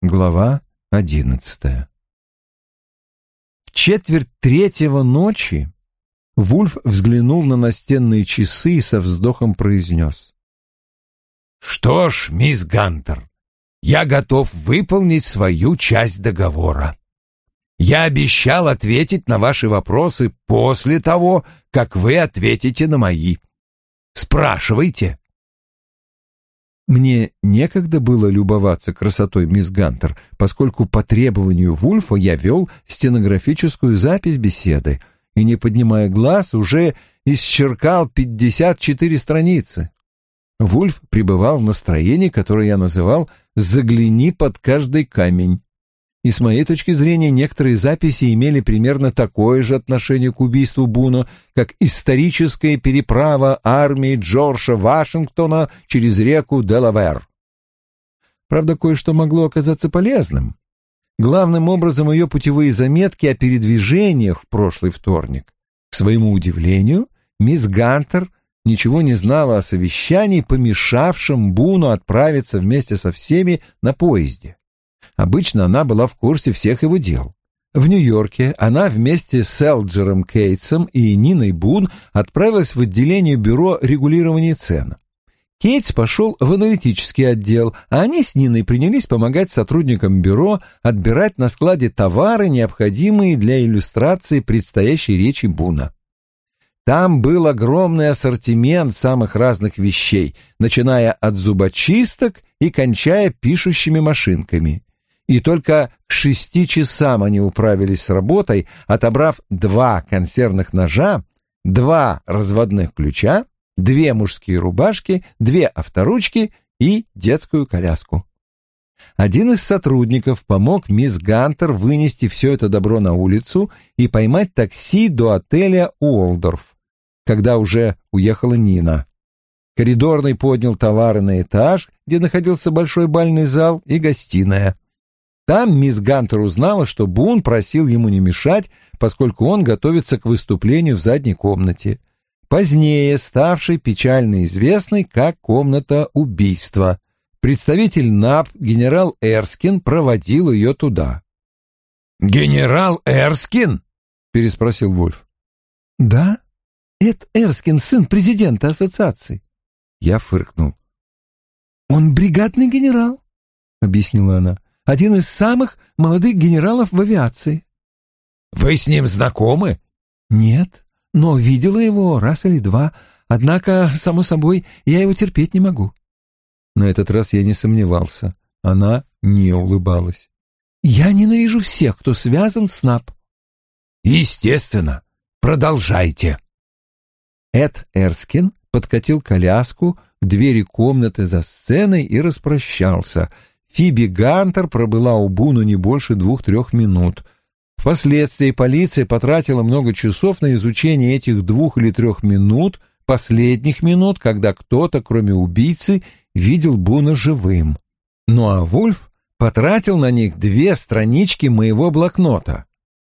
Глава одиннадцатая В четверть третьего ночи Вульф взглянул на настенные часы и со вздохом произнес. «Что ж, мисс Гантер, я готов выполнить свою часть договора. Я обещал ответить на ваши вопросы после того, как вы ответите на мои. Спрашивайте». Мне некогда было любоваться красотой мисс Гантер, поскольку по требованию Вульфа я вел стенографическую запись беседы и, не поднимая глаз, уже исчеркал 54 страницы. Вульф пребывал в настроении, которое я называл «загляни под каждый камень» и с моей точки зрения некоторые записи имели примерно такое же отношение к убийству Буно, как историческая переправа армии Джорджа Вашингтона через реку Делавер. Правда, кое-что могло оказаться полезным. Главным образом ее путевые заметки о передвижениях в прошлый вторник. К своему удивлению, мисс Гантер ничего не знала о совещании, помешавшем Буну отправиться вместе со всеми на поезде. Обычно она была в курсе всех его дел. В Нью-Йорке она вместе с Элджером Кейтсом и Ниной Бун отправилась в отделение бюро регулирования цен. Кейтс пошел в аналитический отдел, а они с Ниной принялись помогать сотрудникам бюро отбирать на складе товары, необходимые для иллюстрации предстоящей речи Буна. Там был огромный ассортимент самых разных вещей, начиная от зубочисток и кончая пишущими машинками и только к шести часам они управились с работой, отобрав два консервных ножа, два разводных ключа, две мужские рубашки, две авторучки и детскую коляску. Один из сотрудников помог мисс Гантер вынести все это добро на улицу и поймать такси до отеля Уолдорф, когда уже уехала Нина. Коридорный поднял товары на этаж, где находился большой бальный зал и гостиная. Там мисс Гантер узнала, что Бун просил ему не мешать, поскольку он готовится к выступлению в задней комнате, позднее ставшей печально известной как комната убийства. Представитель НАП, генерал Эрскин, проводил ее туда. «Генерал Эрскин?» — переспросил Вульф. «Да, Эд Эрскин, сын президента ассоциации». Я фыркнул. «Он бригадный генерал», — объяснила она один из самых молодых генералов в авиации. Вы с ним знакомы? Нет, но видела его раз или два, однако, само собой, я его терпеть не могу. На этот раз я не сомневался. Она не улыбалась. Я ненавижу всех, кто связан с НАП. Естественно. Продолжайте. Эд Эрскин подкатил коляску к двери комнаты за сценой и распрощался — Фиби Гантер пробыла у Буна не больше двух-трех минут. Впоследствии полиция потратила много часов на изучение этих двух или трех минут, последних минут, когда кто-то, кроме убийцы, видел Буна живым. Ну а Вульф потратил на них две странички моего блокнота.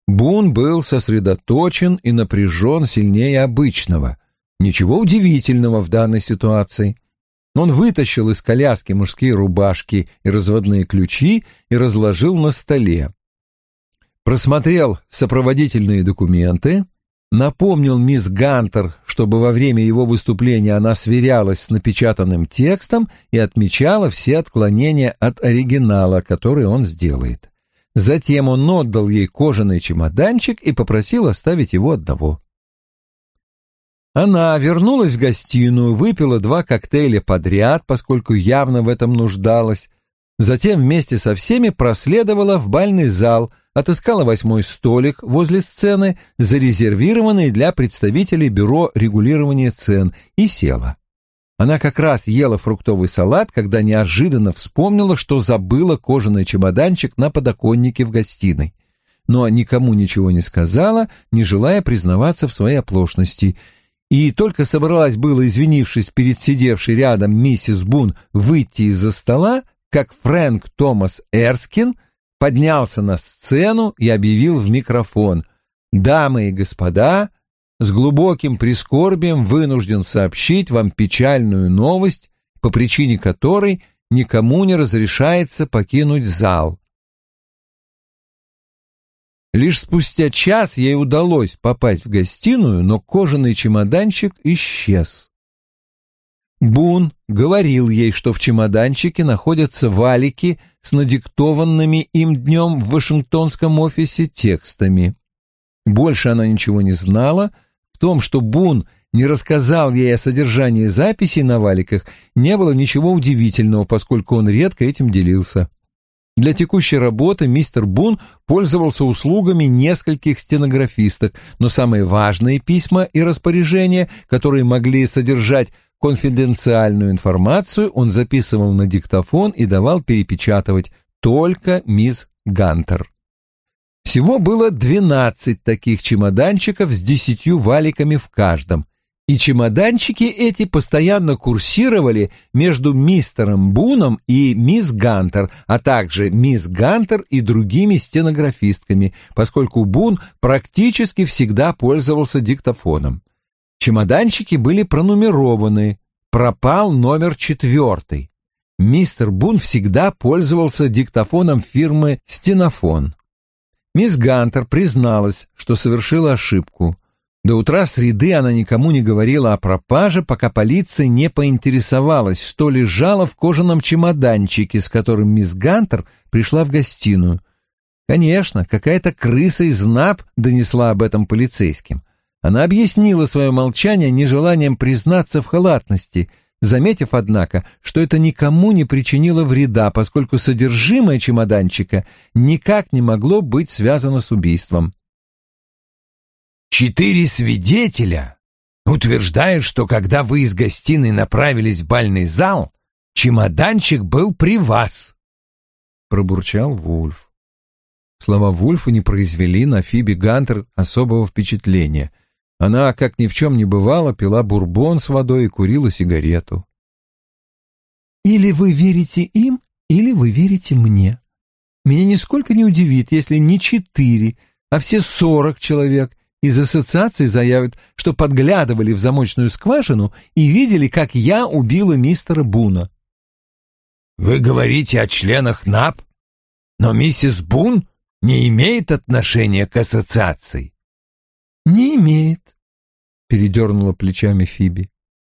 Бун был сосредоточен и напряжен сильнее обычного. Ничего удивительного в данной ситуации. Он вытащил из коляски мужские рубашки и разводные ключи и разложил на столе. Просмотрел сопроводительные документы, напомнил мисс Гантер, чтобы во время его выступления она сверялась с напечатанным текстом и отмечала все отклонения от оригинала, который он сделает. Затем он отдал ей кожаный чемоданчик и попросил оставить его одного. Она вернулась в гостиную, выпила два коктейля подряд, поскольку явно в этом нуждалась. Затем вместе со всеми проследовала в бальный зал, отыскала восьмой столик возле сцены, зарезервированный для представителей бюро регулирования цен, и села. Она как раз ела фруктовый салат, когда неожиданно вспомнила, что забыла кожаный чемоданчик на подоконнике в гостиной. Но никому ничего не сказала, не желая признаваться в своей оплошности — и только собралась было, извинившись перед сидевшей рядом миссис Бун, выйти из-за стола, как Фрэнк Томас Эрскин поднялся на сцену и объявил в микрофон «Дамы и господа, с глубоким прискорбием вынужден сообщить вам печальную новость, по причине которой никому не разрешается покинуть зал. Лишь спустя час ей удалось попасть в гостиную, но кожаный чемоданчик исчез. Бун говорил ей, что в чемоданчике находятся валики с надиктованными им днем в Вашингтонском офисе текстами. Больше она ничего не знала. В том, что Бун не рассказал ей о содержании записей на валиках, не было ничего удивительного, поскольку он редко этим делился. Для текущей работы мистер Бун пользовался услугами нескольких стенографисток, но самые важные письма и распоряжения, которые могли содержать конфиденциальную информацию, он записывал на диктофон и давал перепечатывать только мисс Гантер. Всего было двенадцать таких чемоданчиков с десятью валиками в каждом, и чемоданчики эти постоянно курсировали между мистером Буном и мисс Гантер, а также мисс Гантер и другими стенографистками, поскольку Бун практически всегда пользовался диктофоном. Чемоданчики были пронумерованы, пропал номер четвертый. Мистер Бун всегда пользовался диктофоном фирмы «Стенофон». Мисс Гантер призналась, что совершила ошибку. До утра среды она никому не говорила о пропаже, пока полиция не поинтересовалась, что лежало в кожаном чемоданчике, с которым мисс Гантер пришла в гостиную. Конечно, какая-то крыса из НАП донесла об этом полицейским. Она объяснила свое молчание нежеланием признаться в халатности, заметив, однако, что это никому не причинило вреда, поскольку содержимое чемоданчика никак не могло быть связано с убийством. Четыре свидетеля утверждают, что когда вы из гостиной направились в бальный зал, чемоданчик был при вас. Пробурчал Вульф. Слова Вульфа не произвели на Фиби Гантер особого впечатления. Она, как ни в чем не бывало, пила бурбон с водой и курила сигарету. «Или вы верите им, или вы верите мне. Меня нисколько не удивит, если не четыре, а все сорок человек из ассоциации заявят, что подглядывали в замочную скважину и видели, как я убила мистера Буна. Вы говорите о членах НАП, но миссис Бун не имеет отношения к ассоциации. Не имеет, передернула плечами Фиби.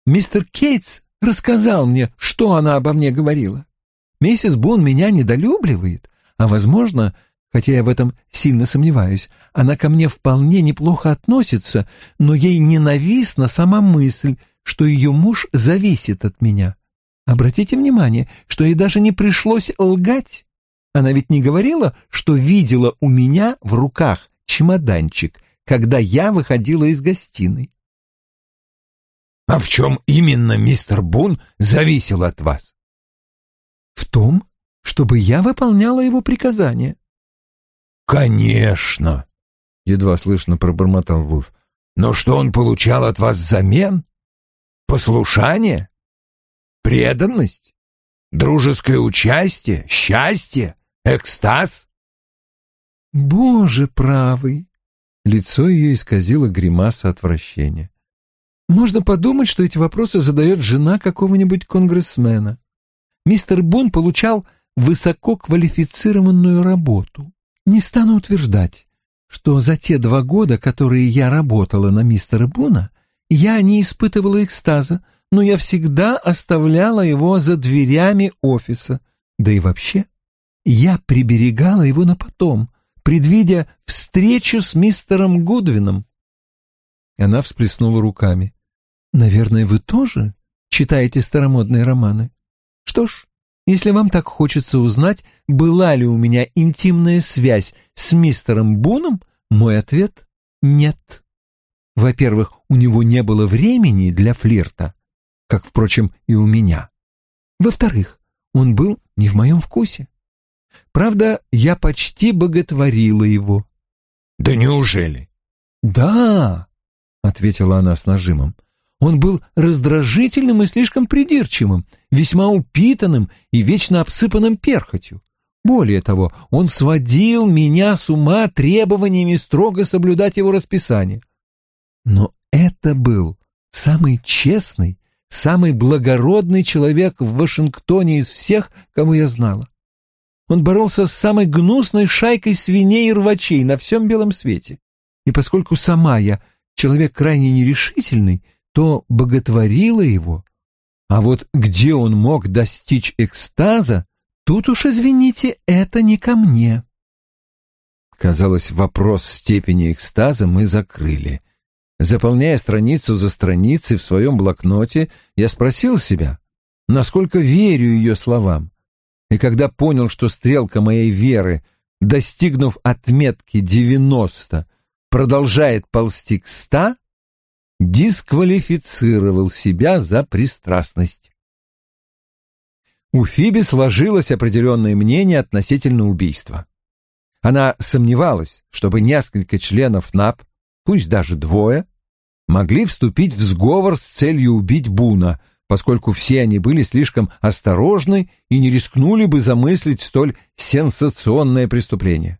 Мистер Кейтс рассказал мне, что она обо мне говорила. Миссис Бун меня недолюбливает, а, возможно, хотя я в этом сильно сомневаюсь. Она ко мне вполне неплохо относится, но ей ненавистна сама мысль, что ее муж зависит от меня. Обратите внимание, что ей даже не пришлось лгать. Она ведь не говорила, что видела у меня в руках чемоданчик, когда я выходила из гостиной. А в чем именно мистер Бун зависел от вас? В том, чтобы я выполняла его приказания. «Конечно!» — едва слышно пробормотал Вульф. «Но что он получал от вас взамен? Послушание? Преданность? Дружеское участие? Счастье? Экстаз?» «Боже правый!» Лицо ее исказило гримаса отвращения. «Можно подумать, что эти вопросы задает жена какого-нибудь конгрессмена. Мистер Бун получал высококвалифицированную работу. Не стану утверждать, что за те два года, которые я работала на мистера Буна, я не испытывала экстаза, но я всегда оставляла его за дверями офиса. Да и вообще, я приберегала его на потом, предвидя встречу с мистером Гудвином. Она всплеснула руками. «Наверное, вы тоже читаете старомодные романы? Что ж, если вам так хочется узнать, была ли у меня интимная связь с мистером Буном, мой ответ — нет. Во-первых, у него не было времени для флирта, как, впрочем, и у меня. Во-вторых, он был не в моем вкусе. Правда, я почти боготворила его. «Да неужели?» «Да», — ответила она с нажимом. Он был раздражительным и слишком придирчивым, весьма упитанным и вечно обсыпанным перхотью. Более того, он сводил меня с ума требованиями строго соблюдать его расписание. Но это был самый честный, самый благородный человек в Вашингтоне из всех, кого я знала. Он боролся с самой гнусной шайкой свиней и рвачей на всем белом свете. И поскольку сама я человек крайне нерешительный, то боготворила его. А вот где он мог достичь экстаза, тут уж, извините, это не ко мне. Казалось, вопрос степени экстаза мы закрыли. Заполняя страницу за страницей в своем блокноте, я спросил себя, насколько верю ее словам. И когда понял, что стрелка моей веры, достигнув отметки девяносто, продолжает ползти к ста, дисквалифицировал себя за пристрастность. У Фиби сложилось определенное мнение относительно убийства. Она сомневалась, чтобы несколько членов НАП, пусть даже двое, могли вступить в сговор с целью убить Буна, поскольку все они были слишком осторожны и не рискнули бы замыслить столь сенсационное преступление.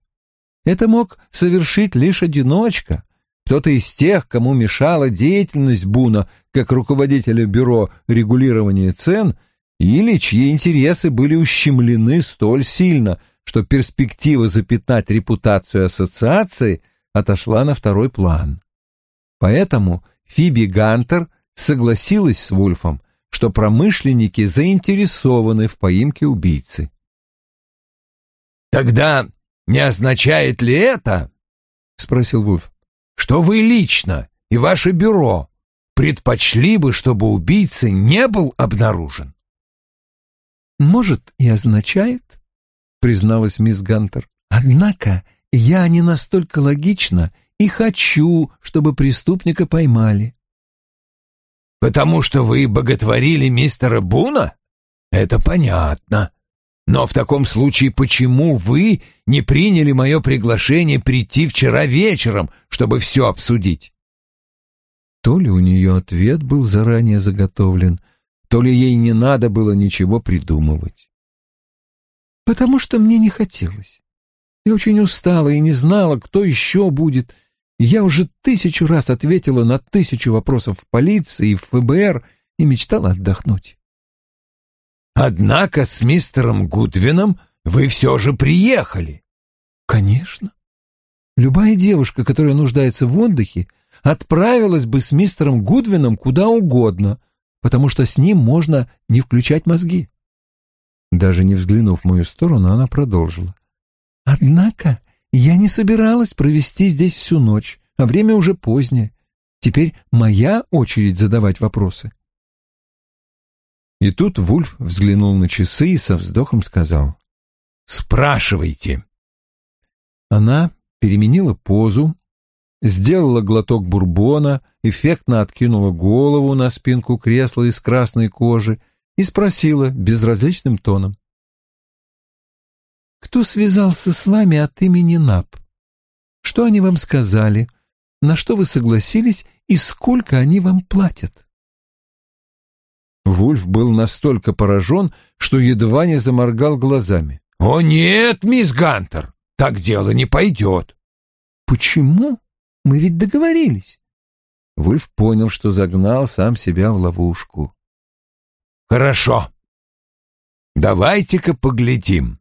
Это мог совершить лишь одиночка, кто-то из тех, кому мешала деятельность Буна как руководителя бюро регулирования цен, или чьи интересы были ущемлены столь сильно, что перспектива запятнать репутацию ассоциации отошла на второй план. Поэтому Фиби Гантер согласилась с Вульфом, что промышленники заинтересованы в поимке убийцы. «Тогда не означает ли это, — спросил Вульф, — что вы лично и ваше бюро предпочли бы, чтобы убийца не был обнаружен? «Может, и означает», — призналась мисс Гантер. «Однако я не настолько логична и хочу, чтобы преступника поймали». «Потому что вы боготворили мистера Буна? Это понятно. Но в таком случае почему вы не приняли мое приглашение прийти вчера вечером, чтобы все обсудить?» То ли у нее ответ был заранее заготовлен, то ли ей не надо было ничего придумывать. «Потому что мне не хотелось. Я очень устала и не знала, кто еще будет. Я уже тысячу раз ответила на тысячу вопросов в полиции и в ФБР и мечтала отдохнуть. Однако с мистером Гудвином вы все же приехали. Конечно. Любая девушка, которая нуждается в отдыхе, отправилась бы с мистером Гудвином куда угодно, потому что с ним можно не включать мозги. Даже не взглянув в мою сторону, она продолжила. Однако я не собиралась провести здесь всю ночь, а время уже позднее. Теперь моя очередь задавать вопросы. И тут Вульф взглянул на часы и со вздохом сказал. «Спрашивайте». Она переменила позу, сделала глоток бурбона, эффектно откинула голову на спинку кресла из красной кожи и спросила безразличным тоном. «Кто связался с вами от имени НАП? Что они вам сказали? На что вы согласились и сколько они вам платят?» Вульф был настолько поражен, что едва не заморгал глазами. «О нет, мисс Гантер, так дело не пойдет». «Почему? Мы ведь договорились». Вульф понял, что загнал сам себя в ловушку. «Хорошо. Давайте-ка поглядим.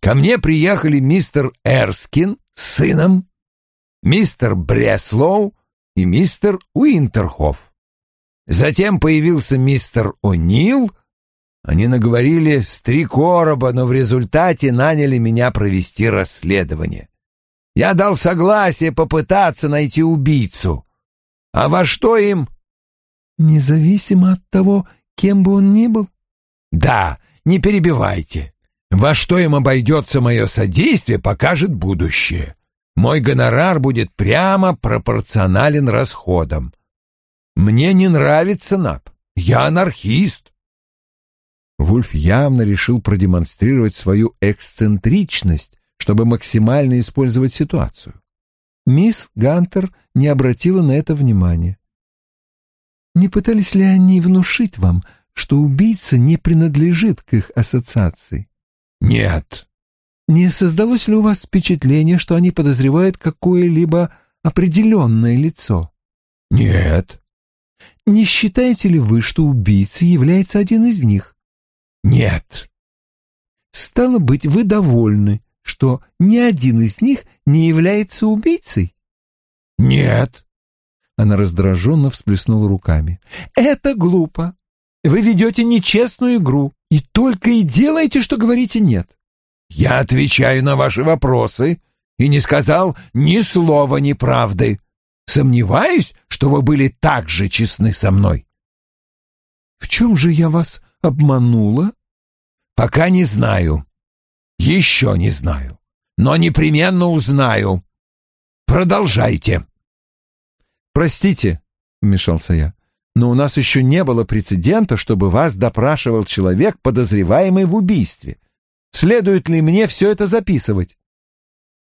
Ко мне приехали мистер Эрскин с сыном, мистер Бреслоу и мистер Уинтерхоф. Затем появился мистер О'Нил. Они наговорили с три короба, но в результате наняли меня провести расследование. Я дал согласие попытаться найти убийцу. А во что им? Независимо от того, кем бы он ни был? Да, не перебивайте. Во что им обойдется мое содействие, покажет будущее. Мой гонорар будет прямо пропорционален расходам. Мне не нравится НАП. Я анархист. Вульф явно решил продемонстрировать свою эксцентричность, чтобы максимально использовать ситуацию. Мисс Гантер не обратила на это внимания. «Не пытались ли они внушить вам, что убийца не принадлежит к их ассоциации?» «Нет». «Не создалось ли у вас впечатление, что они подозревают какое-либо определенное лицо?» «Нет». Не считаете ли вы, что убийцей является один из них? Нет. Стало быть, вы довольны, что ни один из них не является убийцей? Нет. Она раздраженно всплеснула руками. Это глупо. Вы ведете нечестную игру и только и делаете, что говорите «нет». Я отвечаю на ваши вопросы и не сказал ни слова неправды. Сомневаюсь, что вы были так же честны со мной. В чем же я вас обманула? Пока не знаю. Еще не знаю. Но непременно узнаю. Продолжайте. Простите, вмешался я, но у нас еще не было прецедента, чтобы вас допрашивал человек, подозреваемый в убийстве. Следует ли мне все это записывать?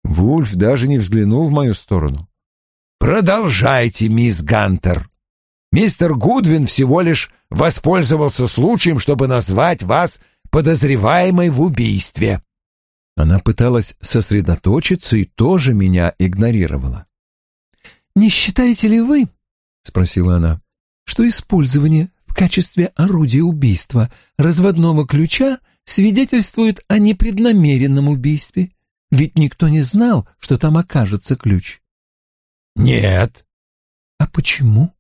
Вульф даже не взглянул в мою сторону. «Продолжайте, мисс Гантер. Мистер Гудвин всего лишь воспользовался случаем, чтобы назвать вас подозреваемой в убийстве». Она пыталась сосредоточиться и тоже меня игнорировала. «Не считаете ли вы, — спросила она, — что использование в качестве орудия убийства разводного ключа свидетельствует о непреднамеренном убийстве? Ведь никто не знал, что там окажется ключ». «Нет». «А почему?»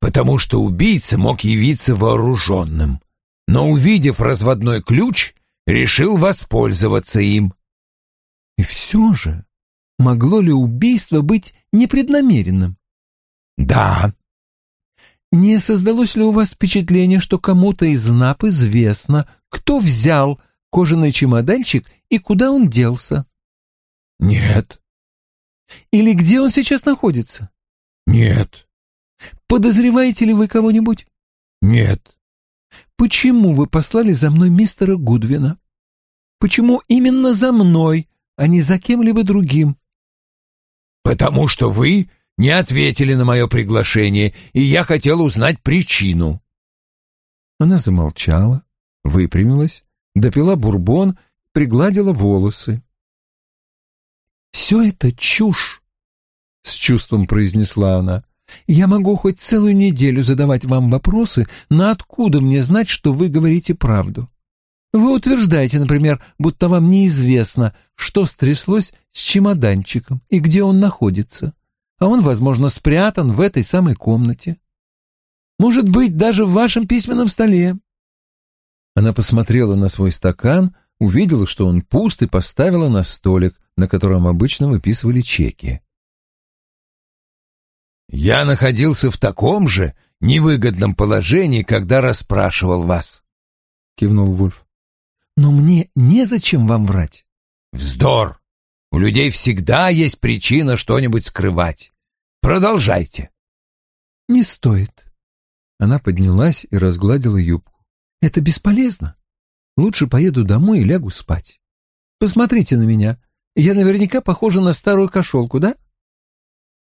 «Потому что убийца мог явиться вооруженным, но, увидев разводной ключ, решил воспользоваться им». «И все же, могло ли убийство быть непреднамеренным?» «Да». «Не создалось ли у вас впечатление, что кому-то из НАП известно, кто взял кожаный чемоданчик и куда он делся?» «Нет». Или где он сейчас находится? Нет. Подозреваете ли вы кого-нибудь? Нет. Почему вы послали за мной мистера Гудвина? Почему именно за мной, а не за кем-либо другим? Потому что вы не ответили на мое приглашение, и я хотел узнать причину. Она замолчала, выпрямилась, допила бурбон, пригладила волосы. «Все это чушь», — с чувством произнесла она. «Я могу хоть целую неделю задавать вам вопросы, но откуда мне знать, что вы говорите правду? Вы утверждаете, например, будто вам неизвестно, что стряслось с чемоданчиком и где он находится, а он, возможно, спрятан в этой самой комнате. Может быть, даже в вашем письменном столе». Она посмотрела на свой стакан, увидела, что он пуст, и поставила на столик, на котором обычно выписывали чеки. «Я находился в таком же невыгодном положении, когда расспрашивал вас», — кивнул Вульф. «Но мне незачем вам врать». «Вздор! У людей всегда есть причина что-нибудь скрывать. Продолжайте». «Не стоит». Она поднялась и разгладила юбку. «Это бесполезно. Лучше поеду домой и лягу спать. Посмотрите на меня. Я наверняка похожа на старую кошелку, да?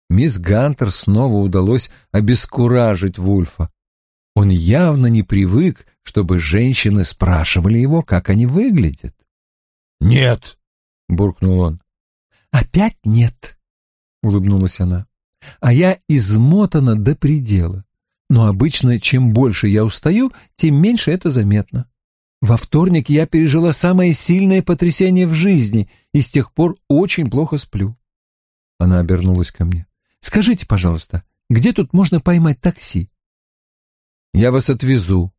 Мисс Гантер снова удалось обескуражить Вульфа. Он явно не привык, чтобы женщины спрашивали его, как они выглядят. «Нет», — буркнул он. «Опять нет», — улыбнулась она. «А я измотана до предела. Но обычно, чем больше я устаю, тем меньше это заметно. Во вторник я пережила самое сильное потрясение в жизни и с тех пор очень плохо сплю. Она обернулась ко мне. «Скажите, пожалуйста, где тут можно поймать такси?» «Я вас отвезу.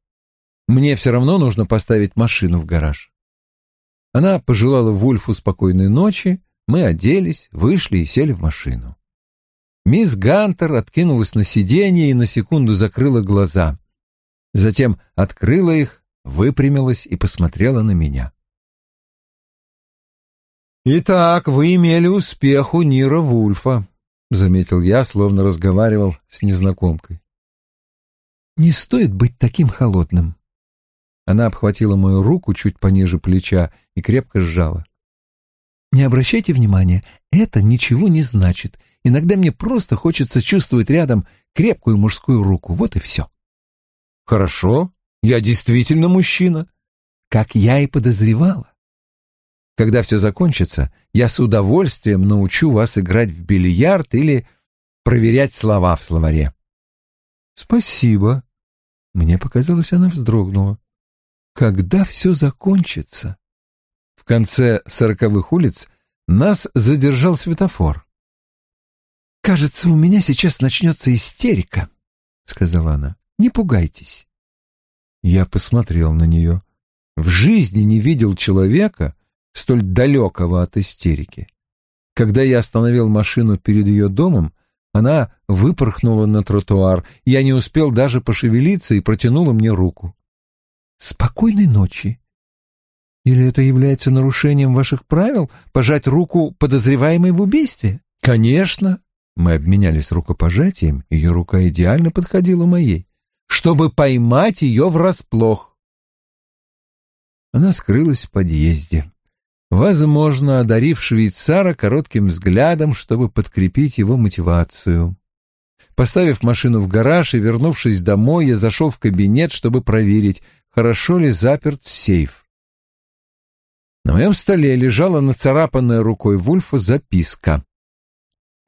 Мне все равно нужно поставить машину в гараж». Она пожелала Вульфу спокойной ночи, мы оделись, вышли и сели в машину. Мисс Гантер откинулась на сиденье и на секунду закрыла глаза. Затем открыла их выпрямилась и посмотрела на меня. «Итак, вы имели успех у Нира Вульфа», — заметил я, словно разговаривал с незнакомкой. «Не стоит быть таким холодным». Она обхватила мою руку чуть пониже плеча и крепко сжала. «Не обращайте внимания, это ничего не значит. Иногда мне просто хочется чувствовать рядом крепкую мужскую руку, вот и все». «Хорошо», я действительно мужчина, как я и подозревала. Когда все закончится, я с удовольствием научу вас играть в бильярд или проверять слова в словаре. «Спасибо». Мне показалось, она вздрогнула. «Когда все закончится?» В конце сороковых улиц нас задержал светофор. «Кажется, у меня сейчас начнется истерика», — сказала она. «Не пугайтесь». Я посмотрел на нее. В жизни не видел человека, столь далекого от истерики. Когда я остановил машину перед ее домом, она выпорхнула на тротуар. Я не успел даже пошевелиться и протянула мне руку. «Спокойной ночи!» Или это является нарушением ваших правил — пожать руку подозреваемой в убийстве? Конечно. Мы обменялись рукопожатием, ее рука идеально подходила моей, чтобы поймать ее врасплох. Она скрылась в подъезде, возможно, одарив швейцара коротким взглядом, чтобы подкрепить его мотивацию. Поставив машину в гараж и вернувшись домой, я зашел в кабинет, чтобы проверить, хорошо ли заперт сейф. На моем столе лежала нацарапанная рукой Вульфа записка.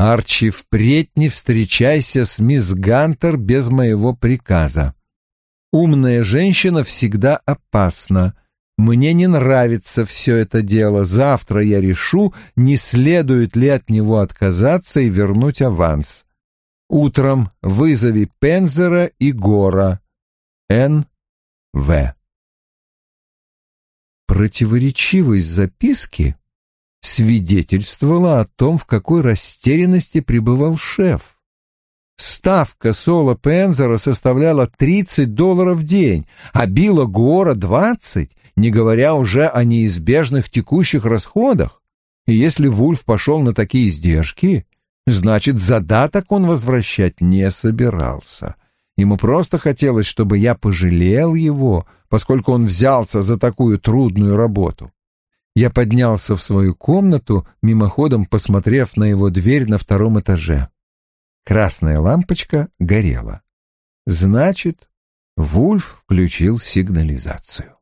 «Арчи, впредь не встречайся с мисс Гантер без моего приказа. Умная женщина всегда опасна. Мне не нравится все это дело. Завтра я решу, не следует ли от него отказаться и вернуть аванс. Утром вызови Пензера и Гора. Н. В. Противоречивость записки свидетельствовала о том, в какой растерянности пребывал шеф. Ставка Соло Пензера составляла 30 долларов в день, а Билла Гора — 20, не говоря уже о неизбежных текущих расходах. И если Вульф пошел на такие издержки, значит, задаток он возвращать не собирался. Ему просто хотелось, чтобы я пожалел его, поскольку он взялся за такую трудную работу. Я поднялся в свою комнату, мимоходом посмотрев на его дверь на втором этаже. Красная лампочка горела. Значит, Вульф включил сигнализацию.